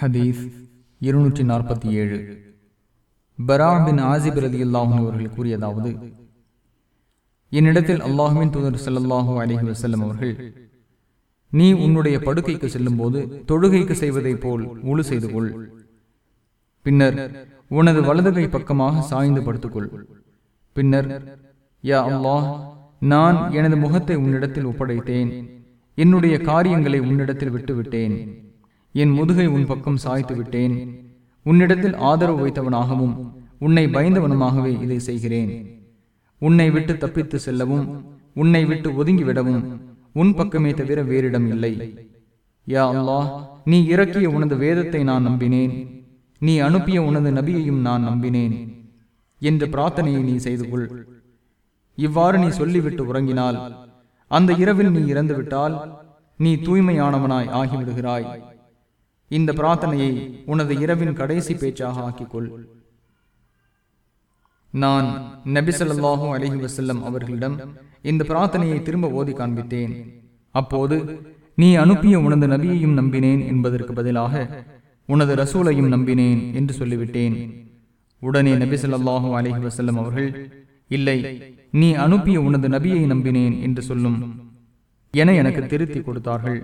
ஹதீஸ் இருநூற்றி நாற்பத்தி ஏழு பராபின் ஆசிப் ரதி அல்லாஹும் அவர்கள் கூறியதாவது என்னிடத்தில் அல்லாஹுவின் தூதர் செல்லல்லாஹூ அலைஹி வசல்லம் அவர்கள் நீ உன்னுடைய படுக்கைக்கு செல்லும் போது தொழுகைக்கு செய்வதைப் போல் முழு செய்து கொள். பின்னர் உனது வலதுகை பக்கமாக சாய்ந்து படுத்துக்கொள் பின்னர் யா அல்லாஹ் நான் எனது முகத்தை உன்னிடத்தில் ஒப்படைத்தேன். என்னுடைய காரியங்களை உன்னிடத்தில் விட்டுவிட்டேன். என் முதுகை உன் பக்கம் சாய்த்து விட்டேன். உன்னிடத்தில் ஆதரவு வைத்தவனாகவும் உன்னை பயந்தவனுமாகவே இதை செய்கிறேன். உன்னை விட்டு தப்பித்து செல்லவும் உன்னை விட்டு ஒதுங்கிவிடவும் உன் பக்கமே தவிர வேறிடம் இல்லை. யா அல்லா நீ இறக்கிய உனது வேதத்தை நான் நம்பினேன். நீ அனுப்பிய உனது நபியையும் நான் நம்பினேன். என்ற பிரார்த்தனையை நீ செய்து கொள். இவ்வாறு நீ சொல்லிவிட்டு உறங்கினால் அந்த இரவில் நீ இறந்துவிட்டால் நீ தூய்மையானவனாய் ஆகிவிடுகிறாய். இந்த பிரார்த்தனையை உனது இரவின் கடைசி பேச்சாக ஆக்கிக்கொள். நான் நபிசல்லாஹூ அலஹி வசல்லம் அவர்களிடம் இந்த பிரார்த்தனையை திரும்ப ஓதி காண்பித்தேன். அப்போது நீ அனுப்பிய உனது நபியையும் நம்பினேன் என்பதற்கு பதிலாக உனது ரசூலையும் நம்பினேன் என்று சொல்லிவிட்டேன். உடனே நபிசல்லாஹூ அலஹி வசல்லம் அவர்கள் இல்லை நீ அனுப்பிய உனது நபியை நம்பினேன் என்று சொல்லும். என எனக்கு திருத்தி கொடுத்தார்கள்.